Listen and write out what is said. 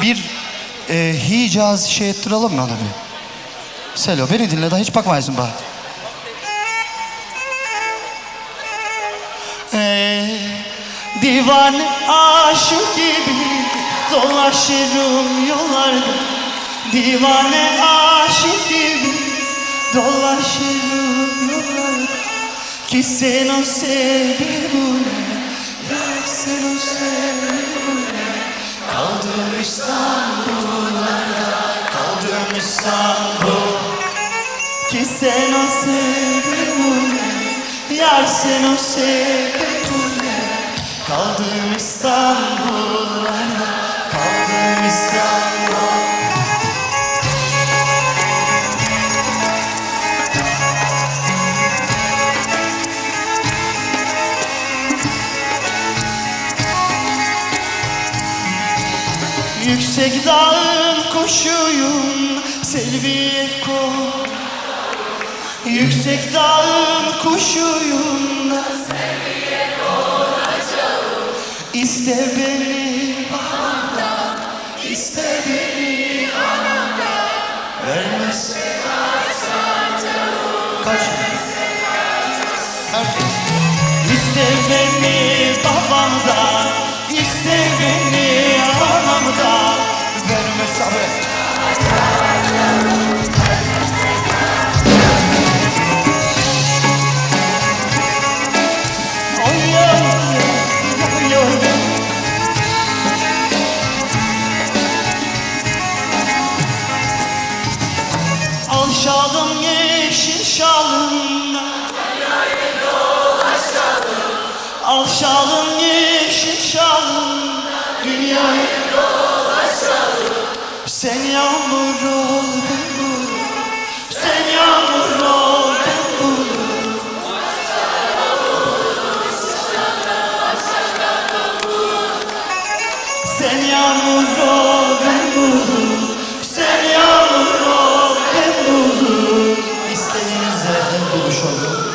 Bir e, Hicaz şey ettiralım mı ona bir? Selo beni dinle daha hiç bakmayasın bana. Ee, divane aşık gibi dolaşırım yollarda Divane aşık gibi dolaşırım yollarda Ki sen o sevdiğin ya İstanbul'larda kaldım İstanbul Ki sen o sevdiğin Yar sen o sevdiğin Kaldım İstanbul'larda Yüksek dağın kuşuyum Selviye koy Yüksek dağın kuşuyum da İste beni anamdan İste beni anamdan Vermezse Kaç Herkes İste beni babamdan şalım yeşil şalım Al şalım yeşil şalım Dünyayı dolaşalım. Sen yağmur ol ben bulut Sen yağmur ol ben bulut Sen yağmur children.